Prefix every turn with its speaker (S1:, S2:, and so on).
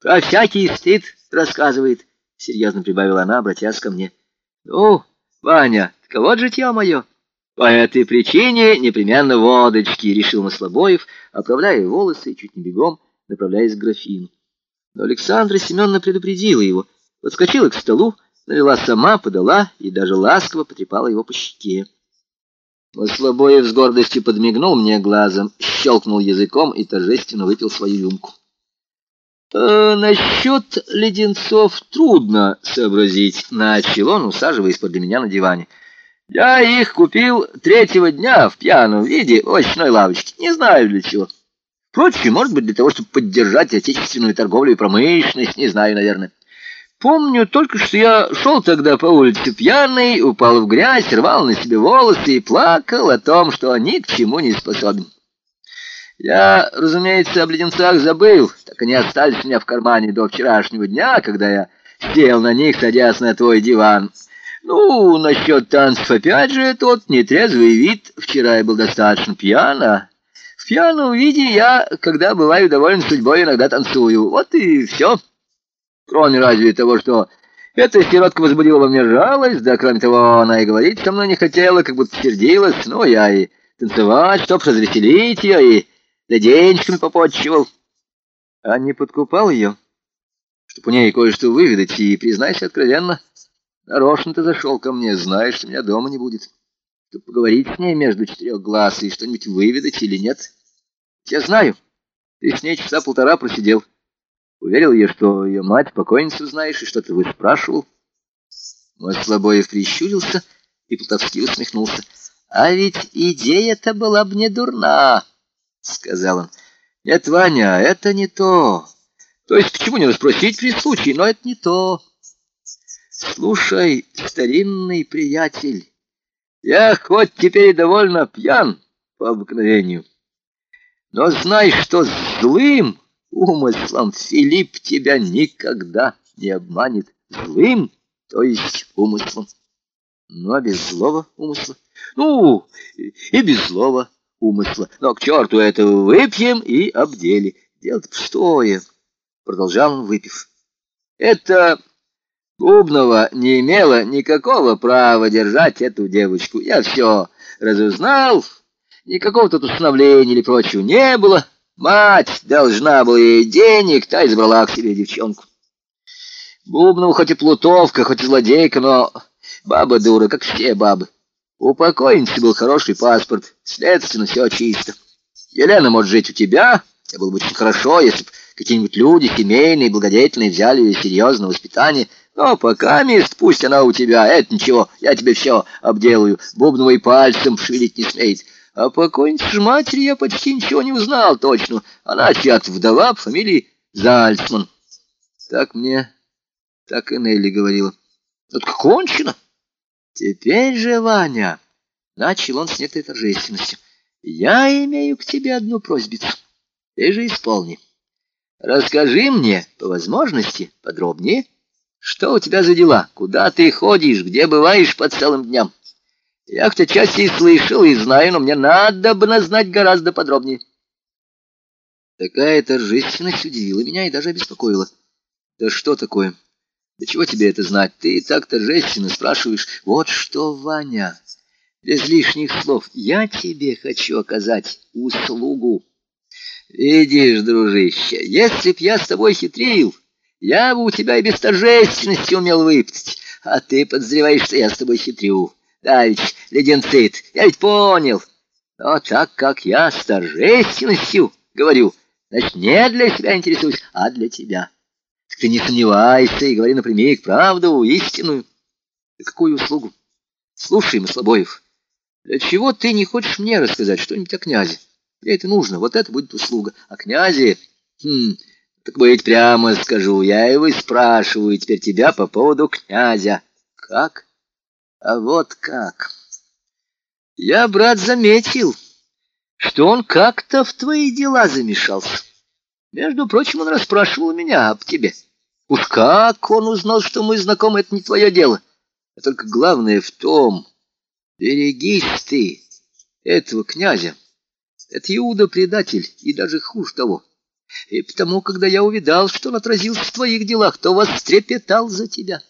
S1: Про всякий стыд рассказывает, — серьезно прибавила она, обратясь ко мне. Ну, Ваня, кого житье мое? По этой причине непременно водочки, — решил Маслобоев, оправляя волосы и чуть не бегом, направляясь к графину. Но Александра Семеновна предупредила его, подскочила к столу, налила сама, подала и даже ласково потрепала его по щеке. Маслобоев с гордостью подмигнул мне глазом, щелкнул языком и торжественно выпил свою рюмку. «Э, «Насчет леденцов трудно сообразить», — начал он, усаживаясь подле меня на диване. «Я их купил третьего дня в пьяном виде в овощной лавочке. Не знаю для чего. Впрочем, может быть, для того, чтобы поддержать отечественную торговлю и промышленность, не знаю, наверное. Помню только, что я шел тогда по улице пьяный, упал в грязь, рвал на себе волосы и плакал о том, что ни к чему не способен. Я, разумеется, об леденцах забыл, так они остались у меня в кармане до вчерашнего дня, когда я сел на них, садясь на твой диван. Ну, насчет танцев опять же тот нетрезвый вид. Вчера я был достаточно пьян, в пьяном виде я, когда бываю доволен судьбой, иногда танцую. Вот и все. Кроме разве того, что эта сиротка возбудила во мне жалость, да кроме того, она и говорить со мной не хотела, как будто сердилась, ну, я и танцевать, чтоб развеселить ее, и да денежками попотчевал. А не подкупал ее, чтоб у ней кое-что выведать, и, признайся откровенно, нарочно ты зашел ко мне, знаешь, что меня дома не будет, чтоб поговорить с ней между четырех глаз и что-нибудь выведать или нет. Я знаю, ты с ней часа полтора просидел. Уверил я, что ее мать покойницу знаешь, и что-то выспрашивал. Мой слабоев прищурился и плутовски усмехнулся. — А ведь идея-то была бы не дурна, — сказал он. — Нет, Ваня, это не то. То есть, почему не расспросить при случае, но это не то. Слушай, старинный приятель, я хоть теперь довольно пьян по обыкновению, но знай, что злым умыслом Филипп тебя никогда не обманет. Злым, то есть умыслом. Ну, а без злого умысла? Ну, и без злого умысла. Но к черту этого выпьем и обдели. Дело-то пустое, продолжал он, выпив. Это Бубнова не имела никакого права держать эту девочку. Я все разузнал, никакого тут установления или прочего не было. Мать должна была ей денег, та и забрала к себе девчонку. Бубнова хоть и плутовка, хоть и злодейка, но баба дура, как все бабы. У покойницы был хороший паспорт, следственно, все чисто. Елена может жить у тебя, это было бы очень хорошо, если бы какие-нибудь люди, семейные, благодетельные, взяли ее серьезное воспитание. Но пока мест, пусть она у тебя, это ничего, я тебе все обделаю. Бубновой пальцем шевелить не смеет. А покойнице же матери я почти ничего не узнал точно. Она чья-то вдова по фамилии Зальцман. Так мне, так и Нелли говорила. Вот кончено. Теперь же, Ваня, начал он с некоторой торжественностью, я имею к тебе одну просьбицу. Ты же исполни. Расскажи мне, по возможности, подробнее, что у тебя за дела, куда ты ходишь, где бываешь по целым дням. Я хоть отчасти и слышал, и знаю, но мне надо бы назнать гораздо подробнее. Такая торжественность удивила меня и даже обеспокоила. Да что такое? Да чего тебе это знать? Ты так торжественно спрашиваешь. Вот что, Ваня, без лишних слов, я тебе хочу оказать услугу. Видишь, дружище, если б я с тобой хитрил, я бы у тебя и без торжественности умел выпустить, а ты подозреваешь, что я с тобой хитрю. Да ведь, леденцит, я ведь понял. Но так как я с торжественностью говорю, значит, не для себя интересуюсь, а для тебя. Ты не сомневайся и говори напрямик правду, истинную. Да какую услугу? Слушай, Маслобоев, для чего ты не хочешь мне рассказать что-нибудь о князе? Мне это нужно, вот это будет услуга. А князе... Хм, так быть прямо скажу, я его и спрашиваю теперь тебя по поводу князя. Как? А вот как. Я, брат, заметил, что он как-то в твои дела замешался. Между прочим, он расспрашивал меня об тебе. Уж как он узнал, что мы знакомы, это не твое дело. А только главное в том, берегись ты этого князя. Это Иуда предатель, и даже хуже того. И потому, когда я увидал, что он отразился в твоих делах, то вострепетал за тебя.